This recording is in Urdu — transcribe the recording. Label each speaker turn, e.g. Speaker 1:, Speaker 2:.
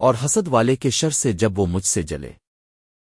Speaker 1: اور حسد والے کے شر سے جب وہ مجھ سے جلے۔